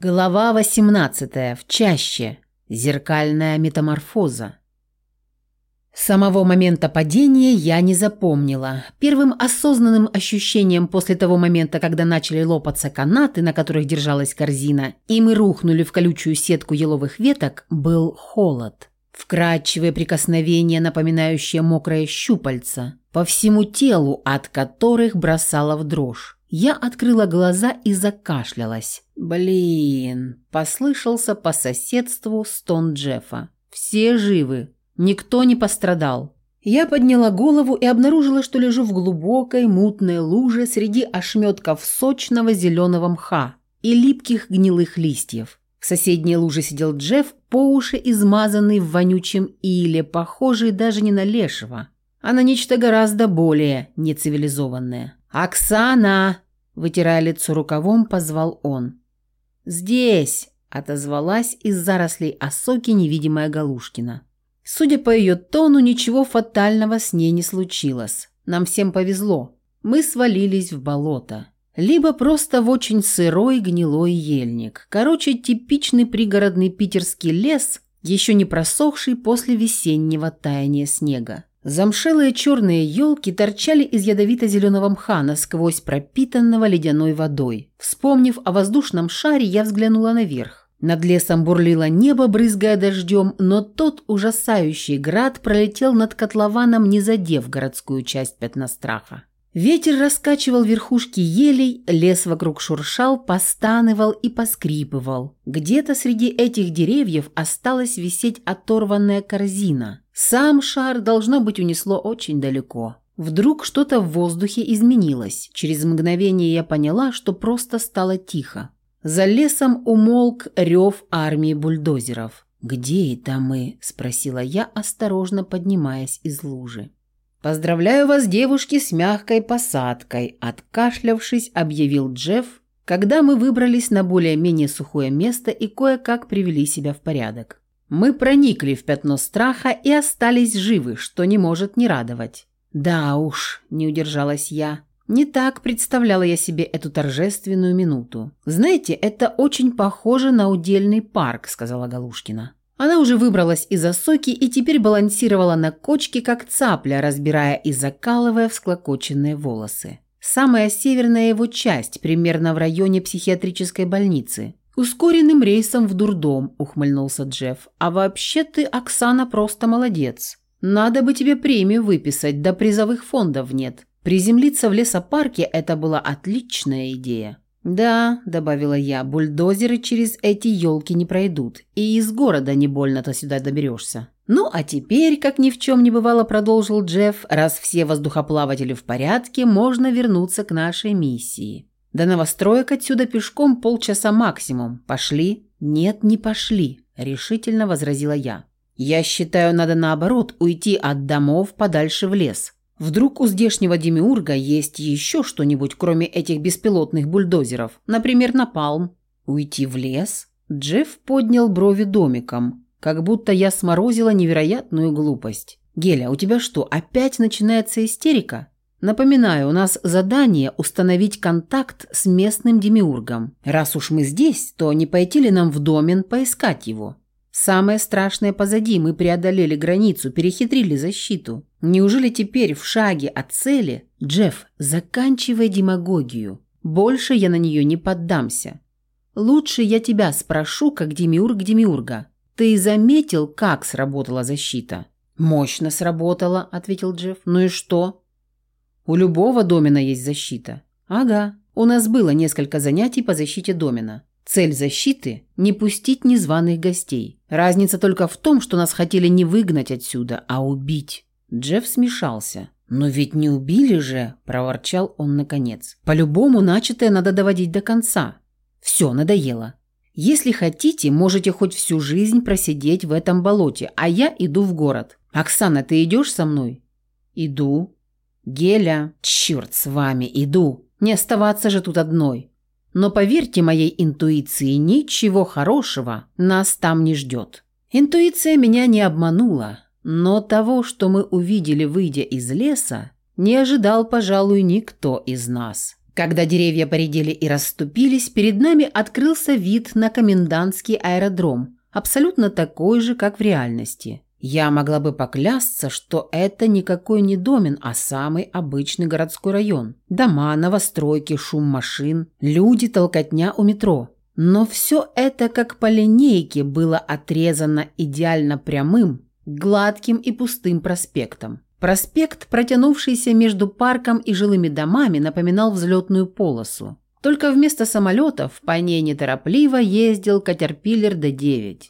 Глава 18. В чаще. Зеркальная метаморфоза. Самого момента падения я не запомнила. Первым осознанным ощущением после того момента, когда начали лопаться канаты, на которых держалась корзина, и мы рухнули в колючую сетку еловых веток, был холод. Вкрадчивые прикосновения, напоминающие мокрое щупальца, по всему телу, от которых бросала в дрожь. Я открыла глаза и закашлялась. «Блин!» – послышался по соседству стон Джеффа. «Все живы. Никто не пострадал». Я подняла голову и обнаружила, что лежу в глубокой мутной луже среди ошметков сочного зеленого мха и липких гнилых листьев. В соседней луже сидел Джефф, по уши измазанный в вонючем иле, похожий даже не на лешего, а на нечто гораздо более нецивилизованное. «Оксана!» – вытирая лицо рукавом, позвал он. «Здесь!» – отозвалась из зарослей осоки невидимая Галушкина. Судя по ее тону, ничего фатального с ней не случилось. Нам всем повезло. Мы свалились в болото. Либо просто в очень сырой гнилой ельник. Короче, типичный пригородный питерский лес, еще не просохший после весеннего таяния снега. Замшелые черные елки торчали из ядовито-зеленого мха насквозь пропитанного ледяной водой. Вспомнив о воздушном шаре, я взглянула наверх. Над лесом бурлило небо, брызгая дождем, но тот ужасающий град пролетел над котлованом, не задев городскую часть пятна страха. Ветер раскачивал верхушки елей, лес вокруг шуршал, постанывал и поскрипывал. Где-то среди этих деревьев осталась висеть оторванная корзина. Сам шар, должно быть, унесло очень далеко. Вдруг что-то в воздухе изменилось. Через мгновение я поняла, что просто стало тихо. За лесом умолк рев армии бульдозеров. «Где это мы?» – спросила я, осторожно поднимаясь из лужи. «Поздравляю вас, девушки, с мягкой посадкой», – откашлявшись, объявил Джефф, когда мы выбрались на более-менее сухое место и кое-как привели себя в порядок. Мы проникли в пятно страха и остались живы, что не может не радовать. «Да уж», – не удержалась я, – не так представляла я себе эту торжественную минуту. «Знаете, это очень похоже на удельный парк», – сказала Галушкина. Она уже выбралась из осоки и теперь балансировала на кочке, как цапля, разбирая и закалывая всклокоченные волосы. Самая северная его часть, примерно в районе психиатрической больницы. «Ускоренным рейсом в дурдом», – ухмыльнулся Джефф. «А вообще ты, Оксана, просто молодец. Надо бы тебе премию выписать, да призовых фондов нет. Приземлиться в лесопарке – это была отличная идея». «Да», – добавила я, – «бульдозеры через эти елки не пройдут, и из города не больно-то сюда доберешься». «Ну, а теперь, как ни в чем не бывало, продолжил Джефф, раз все воздухоплаватели в порядке, можно вернуться к нашей миссии. До новостроек отсюда пешком полчаса максимум. Пошли?» «Нет, не пошли», – решительно возразила я. «Я считаю, надо наоборот уйти от домов подальше в лес. Вдруг у здешнего демиурга есть еще что-нибудь, кроме этих беспилотных бульдозеров? Например, напалм? Уйти в лес? Джефф поднял брови домиком, как будто я сморозила невероятную глупость. «Геля, у тебя что, опять начинается истерика?» «Напоминаю, у нас задание установить контакт с местным демиургом. Раз уж мы здесь, то не пойти ли нам в домен поискать его?» Самое страшное позади, мы преодолели границу, перехитрили защиту. Неужели теперь в шаге от цели? Джефф, заканчивай демагогию. Больше я на нее не поддамся. Лучше я тебя спрошу, как демиург демиурга. Ты заметил, как сработала защита? Мощно сработала, ответил Джефф. Ну и что? У любого домена есть защита. Ага. У нас было несколько занятий по защите домена. Цель защиты – не пустить незваных гостей. Разница только в том, что нас хотели не выгнать отсюда, а убить. Джефф смешался. «Но ведь не убили же!» – проворчал он наконец. «По-любому начатое надо доводить до конца. Все, надоело. Если хотите, можете хоть всю жизнь просидеть в этом болоте, а я иду в город. Оксана, ты идешь со мной?» «Иду». «Геля, черт с вами, иду. Не оставаться же тут одной. Но поверьте моей интуиции, ничего хорошего нас там не ждет. Интуиция меня не обманула, но того, что мы увидели, выйдя из леса, не ожидал, пожалуй, никто из нас. Когда деревья поредели и расступились, перед нами открылся вид на комендантский аэродром, абсолютно такой же, как в реальности. Я могла бы поклясться, что это никакой не домен, а самый обычный городской район. Дома, новостройки, шум машин, люди, толкотня у метро. Но все это, как по линейке, было отрезано идеально прямым, гладким и пустым проспектом. Проспект, протянувшийся между парком и жилыми домами, напоминал взлетную полосу. Только вместо самолетов по ней неторопливо ездил Катерпиллер Д-9.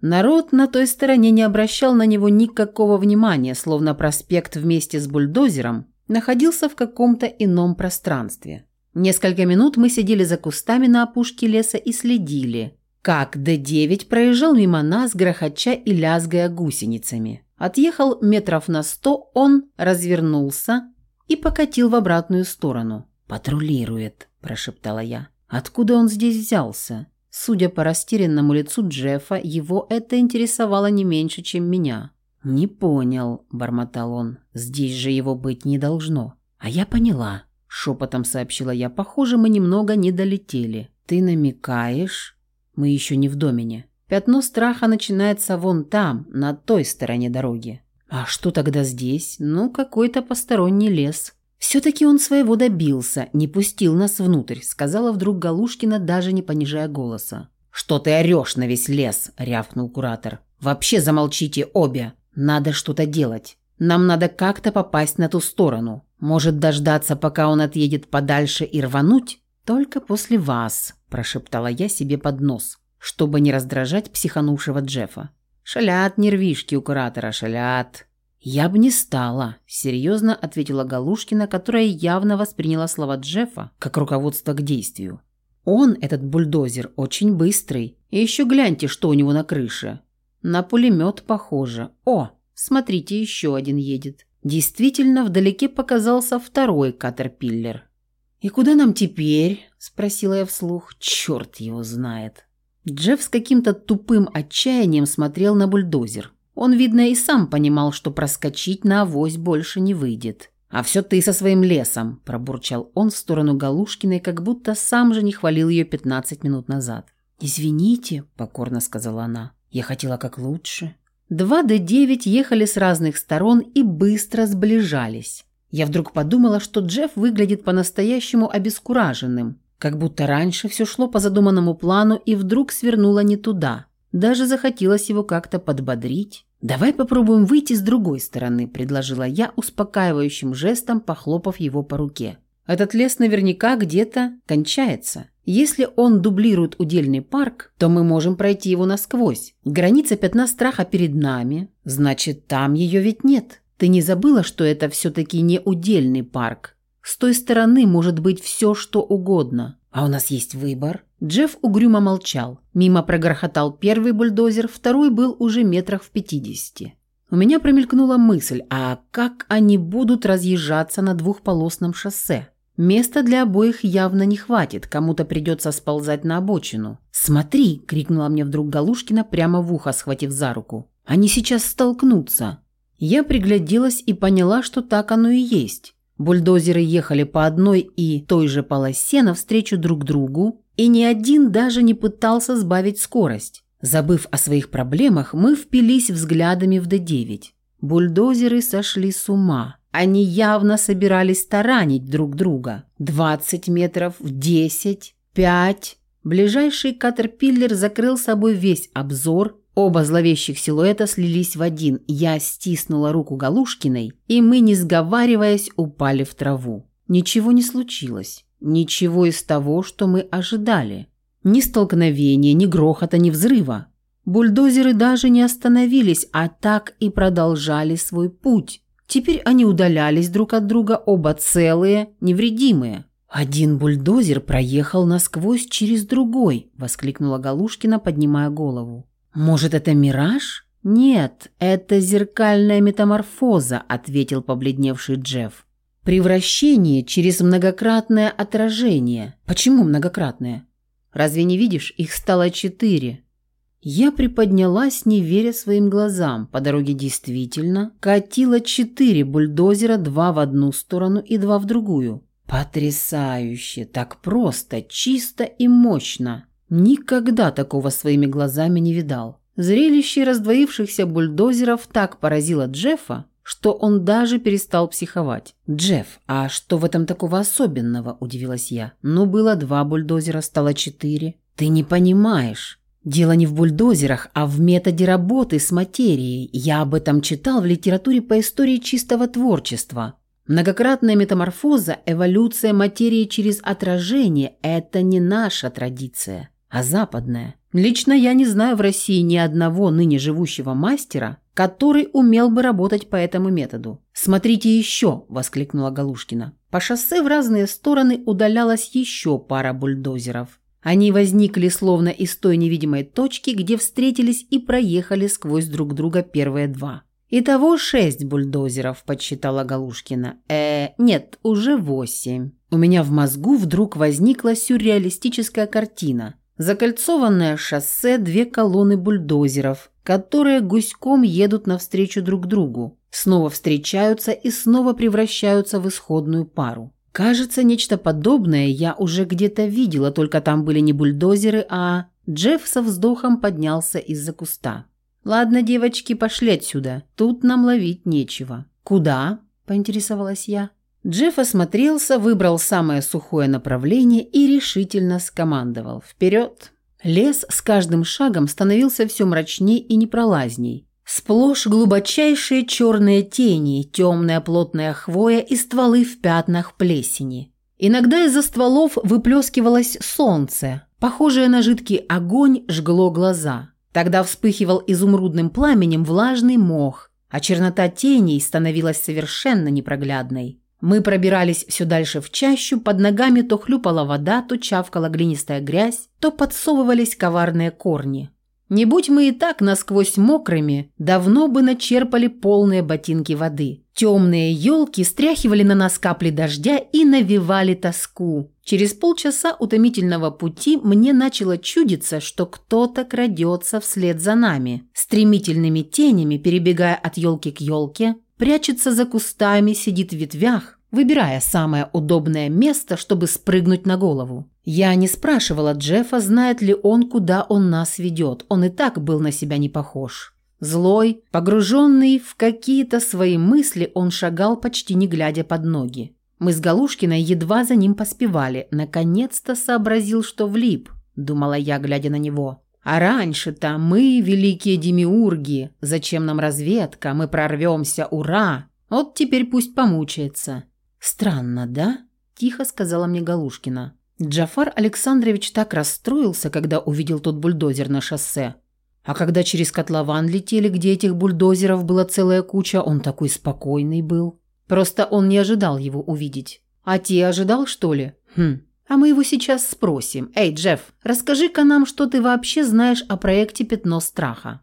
Народ на той стороне не обращал на него никакого внимания, словно проспект вместе с бульдозером находился в каком-то ином пространстве. Несколько минут мы сидели за кустами на опушке леса и следили, как Д-9 проезжал мимо нас, грохоча и лязгая гусеницами. Отъехал метров на сто, он развернулся и покатил в обратную сторону. «Патрулирует», – прошептала я. «Откуда он здесь взялся?» Судя по растерянному лицу Джеффа, его это интересовало не меньше, чем меня. «Не понял», – бормотал он. «Здесь же его быть не должно». «А я поняла», – шепотом сообщила я. «Похоже, мы немного не долетели». «Ты намекаешь?» «Мы еще не в домене». Пятно страха начинается вон там, на той стороне дороги. А что тогда здесь? Ну, какой-то посторонний лес. Все-таки он своего добился, не пустил нас внутрь, сказала вдруг Галушкина, даже не понижая голоса. «Что ты орешь на весь лес?» – рявкнул куратор. «Вообще замолчите обе. Надо что-то делать. Нам надо как-то попасть на ту сторону. Может, дождаться, пока он отъедет подальше и рвануть? Только после вас», – прошептала я себе под нос чтобы не раздражать психанувшего Джеффа. «Шалят нервишки у куратора, шалят». «Я бы не стала», – серьезно ответила Галушкина, которая явно восприняла слова Джеффа как руководство к действию. «Он, этот бульдозер, очень быстрый. И еще гляньте, что у него на крыше. На пулемет похоже. О, смотрите, еще один едет». Действительно, вдалеке показался второй катерпиллер. «И куда нам теперь?» – спросила я вслух. «Черт его знает». Джефф с каким-то тупым отчаянием смотрел на бульдозер. Он, видно, и сам понимал, что проскочить на авось больше не выйдет. «А все ты со своим лесом», – пробурчал он в сторону Галушкиной, как будто сам же не хвалил ее 15 минут назад. «Извините», – покорно сказала она, – «я хотела как лучше». Два Д-9 ехали с разных сторон и быстро сближались. Я вдруг подумала, что Джефф выглядит по-настоящему обескураженным, как будто раньше все шло по задуманному плану и вдруг свернуло не туда. Даже захотелось его как-то подбодрить. «Давай попробуем выйти с другой стороны», – предложила я успокаивающим жестом, похлопав его по руке. «Этот лес наверняка где-то кончается. Если он дублирует удельный парк, то мы можем пройти его насквозь. Граница пятна страха перед нами, значит, там ее ведь нет. Ты не забыла, что это все-таки не удельный парк, с той стороны может быть все, что угодно. А у нас есть выбор. Джефф угрюмо молчал. Мимо прогрохотал первый бульдозер, второй был уже метрах в пятидесяти. У меня промелькнула мысль, а как они будут разъезжаться на двухполосном шоссе? Места для обоих явно не хватит, кому-то придется сползать на обочину. «Смотри!» – крикнула мне вдруг Галушкина прямо в ухо, схватив за руку. «Они сейчас столкнутся!» Я пригляделась и поняла, что так оно и есть. Бульдозеры ехали по одной и той же полосе навстречу друг другу, и ни один даже не пытался сбавить скорость. Забыв о своих проблемах, мы впились взглядами в Д-9. Бульдозеры сошли с ума. Они явно собирались таранить друг друга. 20 метров, 10, 5. Ближайший катерпиллер закрыл собой весь обзор, Оба зловещих силуэта слились в один. Я стиснула руку Галушкиной, и мы, не сговариваясь, упали в траву. Ничего не случилось. Ничего из того, что мы ожидали. Ни столкновения, ни грохота, ни взрыва. Бульдозеры даже не остановились, а так и продолжали свой путь. Теперь они удалялись друг от друга, оба целые, невредимые. «Один бульдозер проехал насквозь через другой», – воскликнула Галушкина, поднимая голову. «Может, это мираж?» «Нет, это зеркальная метаморфоза», – ответил побледневший Джефф. «Превращение через многократное отражение». «Почему многократное?» «Разве не видишь, их стало четыре». Я приподнялась, не веря своим глазам. По дороге действительно катило четыре бульдозера, два в одну сторону и два в другую. Потрясающе, так просто, чисто и мощно. Никогда такого своими глазами не видал. Зрелище раздвоившихся бульдозеров так поразило Джеффа, что он даже перестал психовать. «Джефф, а что в этом такого особенного?» – удивилась я. «Ну, было два бульдозера, стало четыре». «Ты не понимаешь. Дело не в бульдозерах, а в методе работы с материей. Я об этом читал в литературе по истории чистого творчества. Многократная метаморфоза, эволюция материи через отражение – это не наша традиция, а западная. Лично я не знаю в России ни одного ныне живущего мастера, который умел бы работать по этому методу. «Смотрите еще!» – воскликнула Галушкина. По шоссе в разные стороны удалялась еще пара бульдозеров. Они возникли словно из той невидимой точки, где встретились и проехали сквозь друг друга первые два. «Итого шесть бульдозеров», – подсчитала Галушкина. «Э, нет, уже восемь». У меня в мозгу вдруг возникла сюрреалистическая картина. Закольцованное шоссе, две колонны бульдозеров, которые гуськом едут навстречу друг другу, снова встречаются и снова превращаются в исходную пару. Кажется, нечто подобное я уже где-то видела, только там были не бульдозеры, а... Джефф со вздохом поднялся из-за куста. «Ладно, девочки, пошли отсюда. Тут нам ловить нечего». «Куда?» – поинтересовалась я. Джефф осмотрелся, выбрал самое сухое направление и решительно скомандовал. «Вперед!» Лес с каждым шагом становился все мрачней и непролазней. Сплошь глубочайшие черные тени, темная плотная хвоя и стволы в пятнах плесени. Иногда из-за стволов выплескивалось солнце, похожее на жидкий огонь жгло глаза. Тогда вспыхивал изумрудным пламенем влажный мох, а чернота теней становилась совершенно непроглядной. Мы пробирались все дальше в чащу, под ногами то хлюпала вода, то чавкала глинистая грязь, то подсовывались коварные корни. Не будь мы и так насквозь мокрыми, давно бы начерпали полные ботинки воды. Темные елки стряхивали на нас капли дождя и навевали тоску. Через полчаса утомительного пути мне начало чудиться, что кто-то крадется вслед за нами, стремительными тенями перебегая от елки к елке, прячется за кустами, сидит в ветвях, выбирая самое удобное место, чтобы спрыгнуть на голову. Я не спрашивала Джеффа, знает ли он, куда он нас ведет. Он и так был на себя не похож. Злой, погруженный в какие-то свои мысли, он шагал почти не глядя под ноги. Мы с Галушкиной едва за ним поспевали. Наконец-то сообразил, что влип, думала я, глядя на него. А раньше-то мы, великие демиурги, зачем нам разведка, мы прорвемся, ура! Вот теперь пусть помучается. Странно, да? Тихо сказала мне Галушкина. Джафар Александрович так расстроился, когда увидел тот бульдозер на шоссе. А когда через котлован летели, где этих бульдозеров была целая куча, он такой спокойный был. Просто он не ожидал его увидеть. А те ожидал, что ли? Хм. А мы его сейчас спросим. Эй, Джефф, расскажи-ка нам, что ты вообще знаешь о проекте «Пятно страха».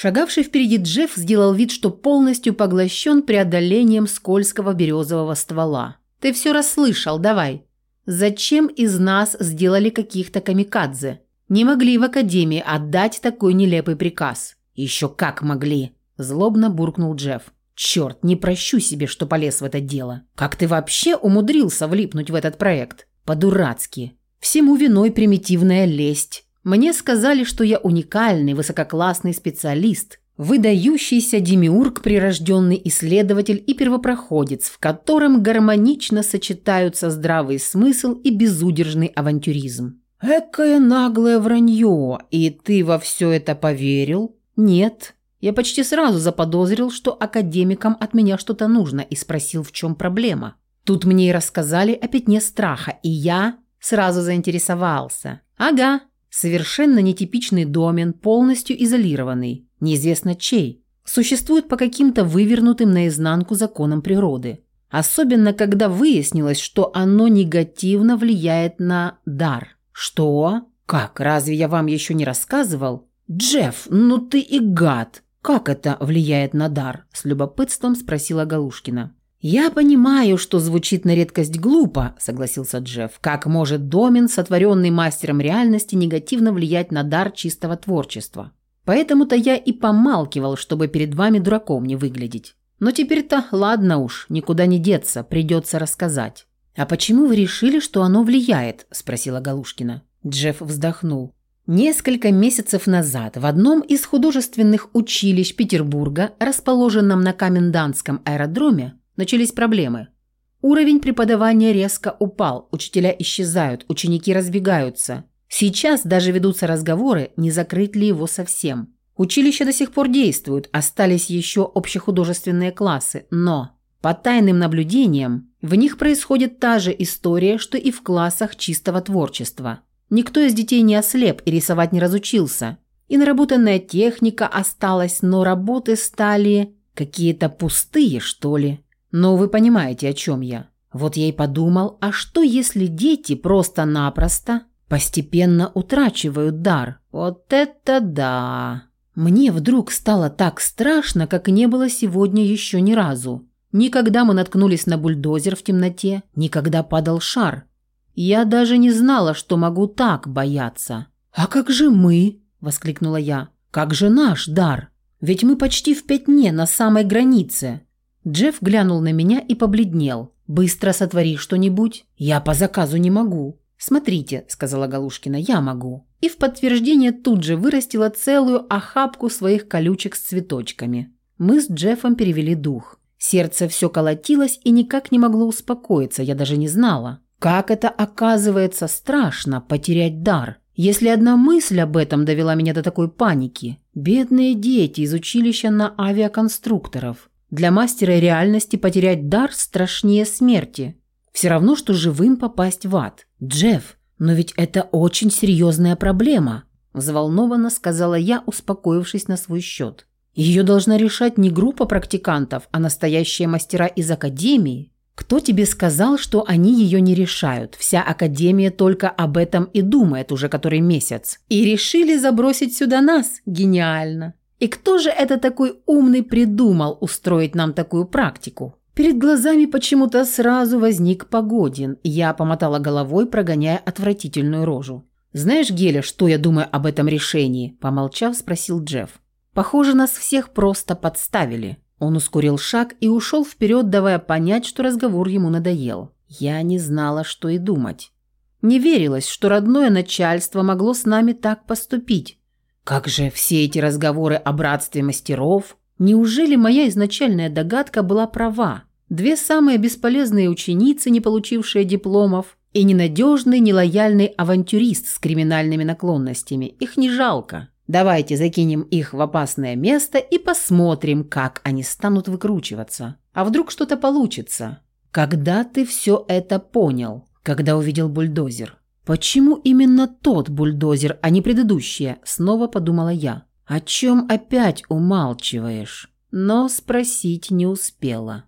Шагавший впереди Джефф сделал вид, что полностью поглощен преодолением скользкого березового ствола. «Ты все расслышал, давай. Зачем из нас сделали каких-то камикадзе? Не могли в академии отдать такой нелепый приказ. Еще как могли!» Злобно буркнул Джефф. «Черт, не прощу себе, что полез в это дело. Как ты вообще умудрился влипнуть в этот проект? По-дурацки. Всему виной примитивная лесть. Мне сказали, что я уникальный, высококлассный специалист, выдающийся демиург, прирожденный исследователь и первопроходец, в котором гармонично сочетаются здравый смысл и безудержный авантюризм. «Экое наглое вранье! И ты во все это поверил?» «Нет». Я почти сразу заподозрил, что академикам от меня что-то нужно, и спросил, в чем проблема. Тут мне и рассказали о пятне страха, и я сразу заинтересовался. «Ага, совершенно нетипичный домен, полностью изолированный неизвестно чей, существует по каким-то вывернутым наизнанку законам природы. Особенно, когда выяснилось, что оно негативно влияет на дар. Что? Как? Разве я вам еще не рассказывал? Джефф, ну ты и гад. Как это влияет на дар? С любопытством спросила Галушкина. «Я понимаю, что звучит на редкость глупо», – согласился Джефф. «Как может домен, сотворенный мастером реальности, негативно влиять на дар чистого творчества? Поэтому-то я и помалкивал, чтобы перед вами дураком не выглядеть. Но теперь-то ладно уж, никуда не деться, придется рассказать. «А почему вы решили, что оно влияет?» – спросила Галушкина. Джефф вздохнул. Несколько месяцев назад в одном из художественных училищ Петербурга, расположенном на Камендантском аэродроме, начались проблемы. Уровень преподавания резко упал, учителя исчезают, ученики разбегаются. Сейчас даже ведутся разговоры, не закрыть ли его совсем. Училище до сих пор действует, остались еще общехудожественные классы, но по тайным наблюдениям в них происходит та же история, что и в классах чистого творчества. Никто из детей не ослеп и рисовать не разучился. И наработанная техника осталась, но работы стали какие-то пустые, что ли. Но вы понимаете, о чем я. Вот я и подумал, а что если дети просто-напросто постепенно утрачивают дар? Вот это да! Мне вдруг стало так страшно, как не было сегодня еще ни разу. Никогда мы наткнулись на бульдозер в темноте, никогда падал шар. Я даже не знала, что могу так бояться. «А как же мы?» – воскликнула я. «Как же наш дар? Ведь мы почти в пятне, на самой границе». Джефф глянул на меня и побледнел. «Быстро сотвори что-нибудь. Я по заказу не могу». «Смотрите», – сказала Галушкина, – «я могу». И в подтверждение тут же вырастила целую охапку своих колючек с цветочками. Мы с Джеффом перевели дух. Сердце все колотилось и никак не могло успокоиться, я даже не знала. Как это оказывается страшно потерять дар, если одна мысль об этом довела меня до такой паники. Бедные дети из училища на авиаконструкторов. Для мастера реальности потерять дар страшнее смерти. Все равно, что живым попасть в ад. Джефф, но ведь это очень серьезная проблема, взволнованно сказала я, успокоившись на свой счет. Ее должна решать не группа практикантов, а настоящие мастера из академии. Кто тебе сказал, что они ее не решают? Вся академия только об этом и думает уже который месяц. И решили забросить сюда нас. Гениально. И кто же это такой умный придумал устроить нам такую практику? Перед глазами почему-то сразу возник Погодин. Я помотала головой, прогоняя отвратительную рожу. «Знаешь, Геля, что я думаю об этом решении?» Помолчав, спросил Джефф. Похоже, нас всех просто подставили. Он ускорил шаг и ушел вперед, давая понять, что разговор ему надоел. Я не знала, что и думать. Не верилось, что родное начальство могло с нами так поступить. Как же все эти разговоры о братстве мастеров? Неужели моя изначальная догадка была права? Две самые бесполезные ученицы, не получившие дипломов, и ненадежный, нелояльный авантюрист с криминальными наклонностями. Их не жалко. Давайте закинем их в опасное место и посмотрим, как они станут выкручиваться. А вдруг что-то получится? Когда ты все это понял? Когда увидел бульдозер? Почему именно тот бульдозер, а не предыдущие? Снова подумала я. О чем опять умалчиваешь? Но спросить не успела.